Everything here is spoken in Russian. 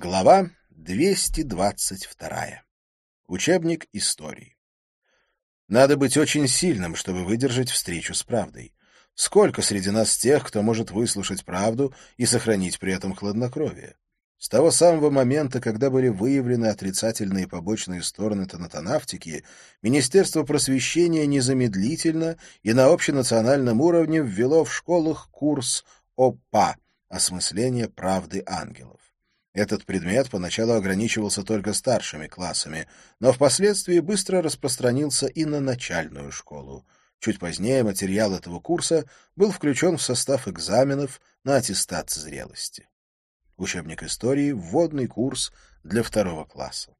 Глава 222. Учебник истории. Надо быть очень сильным, чтобы выдержать встречу с правдой. Сколько среди нас тех, кто может выслушать правду и сохранить при этом хладнокровие? С того самого момента, когда были выявлены отрицательные побочные стороны тонатонавтики, Министерство просвещения незамедлительно и на общенациональном уровне ввело в школах курс ОПА — осмысление правды ангелов. Этот предмет поначалу ограничивался только старшими классами, но впоследствии быстро распространился и на начальную школу. Чуть позднее материал этого курса был включен в состав экзаменов на аттестат зрелости. Учебник истории, вводный курс для второго класса.